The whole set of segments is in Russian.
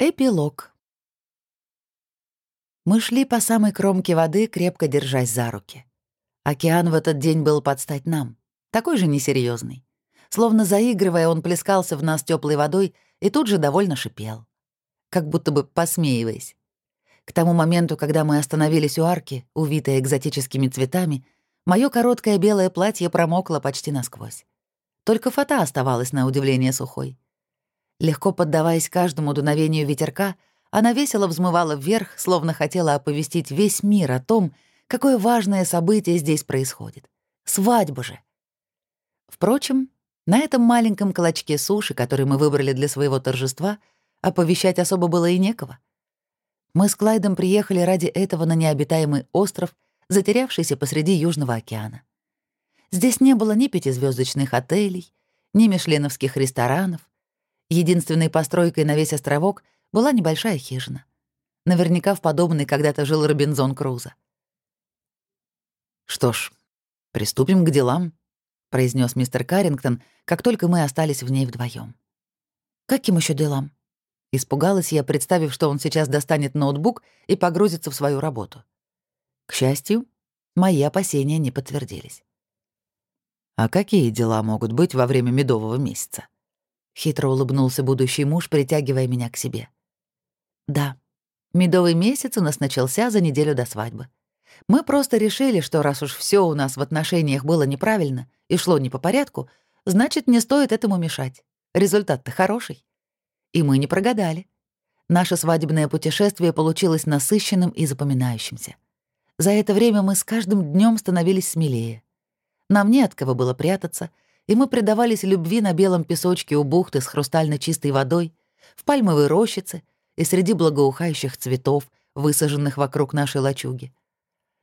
Эпилог. Мы шли по самой кромке воды, крепко держась за руки. Океан в этот день был под стать нам, такой же несерьезный. Словно заигрывая, он плескался в нас теплой водой и тут же довольно шипел. Как будто бы посмеиваясь. К тому моменту, когда мы остановились у арки, увитая экзотическими цветами, мое короткое белое платье промокло почти насквозь. Только фата оставалась на удивление сухой. Легко поддаваясь каждому дуновению ветерка, она весело взмывала вверх, словно хотела оповестить весь мир о том, какое важное событие здесь происходит. Свадьба же. Впрочем, на этом маленьком клочке суши, который мы выбрали для своего торжества, оповещать особо было и некого. Мы с Клайдом приехали ради этого на необитаемый остров, затерявшийся посреди Южного океана. Здесь не было ни пятизвездочных отелей, ни мишленовских ресторанов, Единственной постройкой на весь островок была небольшая хижина. Наверняка в подобной когда-то жил Робинзон Крузо. «Что ж, приступим к делам», — произнес мистер Каррингтон, как только мы остались в ней вдвоем. «Каким еще делам?» Испугалась я, представив, что он сейчас достанет ноутбук и погрузится в свою работу. К счастью, мои опасения не подтвердились. А какие дела могут быть во время медового месяца? Хитро улыбнулся будущий муж, притягивая меня к себе. Да, медовый месяц у нас начался за неделю до свадьбы. Мы просто решили, что раз уж все у нас в отношениях было неправильно и шло не по порядку, значит, не стоит этому мешать. Результат-то хороший. И мы не прогадали. Наше свадебное путешествие получилось насыщенным и запоминающимся. За это время мы с каждым днем становились смелее. Нам не от кого было прятаться — и мы предавались любви на белом песочке у бухты с хрустально чистой водой, в пальмовой рощице и среди благоухающих цветов, высаженных вокруг нашей лачуги.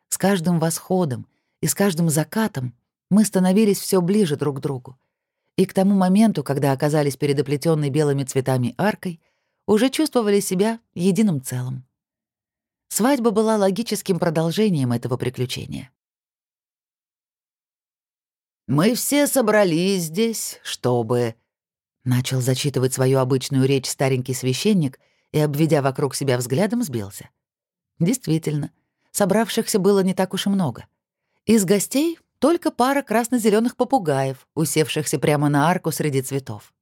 С каждым восходом и с каждым закатом мы становились все ближе друг к другу. И к тому моменту, когда оказались перед оплетенной белыми цветами аркой, уже чувствовали себя единым целым. Свадьба была логическим продолжением этого приключения. «Мы все собрались здесь, чтобы...» Начал зачитывать свою обычную речь старенький священник и, обведя вокруг себя взглядом, сбился. Действительно, собравшихся было не так уж и много. Из гостей только пара красно зеленых попугаев, усевшихся прямо на арку среди цветов.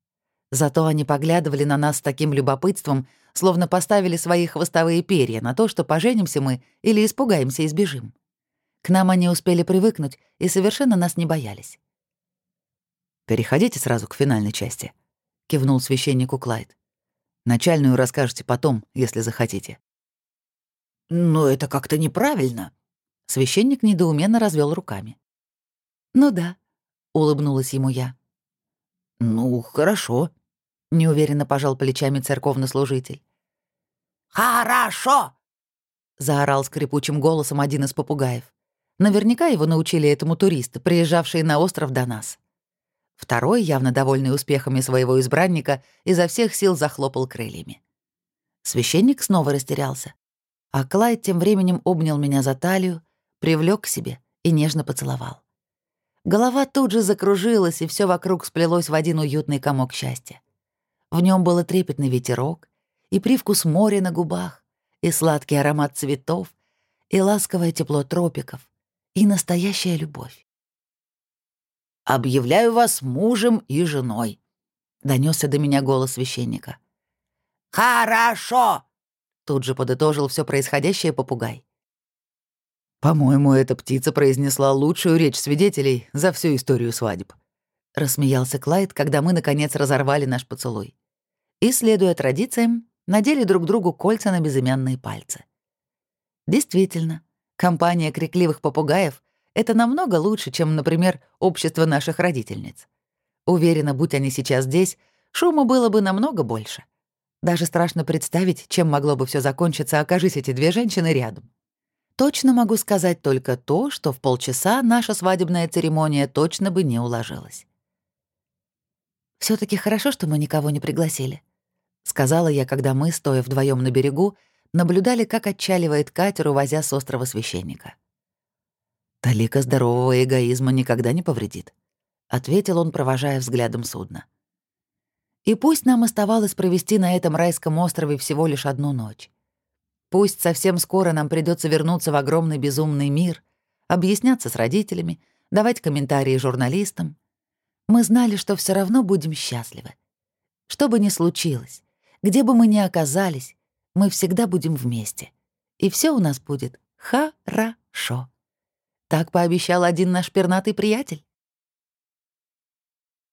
Зато они поглядывали на нас с таким любопытством, словно поставили свои хвостовые перья на то, что поженимся мы или испугаемся и сбежим. К нам они успели привыкнуть и совершенно нас не боялись. «Переходите сразу к финальной части», — кивнул священнику Клайд. «Начальную расскажете потом, если захотите». «Но это как-то неправильно». Священник недоуменно развел руками. «Ну да», — улыбнулась ему я. «Ну, хорошо», — неуверенно пожал плечами церковнослужитель. «Хорошо!» — заорал скрипучим голосом один из попугаев. Наверняка его научили этому туристы, приезжавшие на остров до нас. Второй, явно довольный успехами своего избранника, изо всех сил захлопал крыльями. Священник снова растерялся. А Клайд тем временем обнял меня за талию, привлек к себе и нежно поцеловал. Голова тут же закружилась, и все вокруг сплелось в один уютный комок счастья. В нем был трепетный ветерок, и привкус моря на губах, и сладкий аромат цветов, и ласковое тепло тропиков, и настоящая любовь. «Объявляю вас мужем и женой», — донесся до меня голос священника. «Хорошо!» — тут же подытожил все происходящее попугай. «По-моему, эта птица произнесла лучшую речь свидетелей за всю историю свадеб», — рассмеялся Клайд, когда мы, наконец, разорвали наш поцелуй. И, следуя традициям, надели друг другу кольца на безымянные пальцы. Действительно, Компания крикливых попугаев — это намного лучше, чем, например, общество наших родительниц. Уверена, будь они сейчас здесь, шума было бы намного больше. Даже страшно представить, чем могло бы все закончиться, окажись эти две женщины рядом. Точно могу сказать только то, что в полчаса наша свадебная церемония точно бы не уложилась. все таки хорошо, что мы никого не пригласили», — сказала я, когда мы, стоя вдвоем на берегу, наблюдали, как отчаливает катер, увозя с острова священника. «Талика здорового эгоизма никогда не повредит», — ответил он, провожая взглядом судно. И пусть нам оставалось провести на этом райском острове всего лишь одну ночь. Пусть совсем скоро нам придется вернуться в огромный безумный мир, объясняться с родителями, давать комментарии журналистам. Мы знали, что все равно будем счастливы. Что бы ни случилось, где бы мы ни оказались, мы всегда будем вместе. И все у нас будет хорошо. Так пообещал один наш пернатый приятель.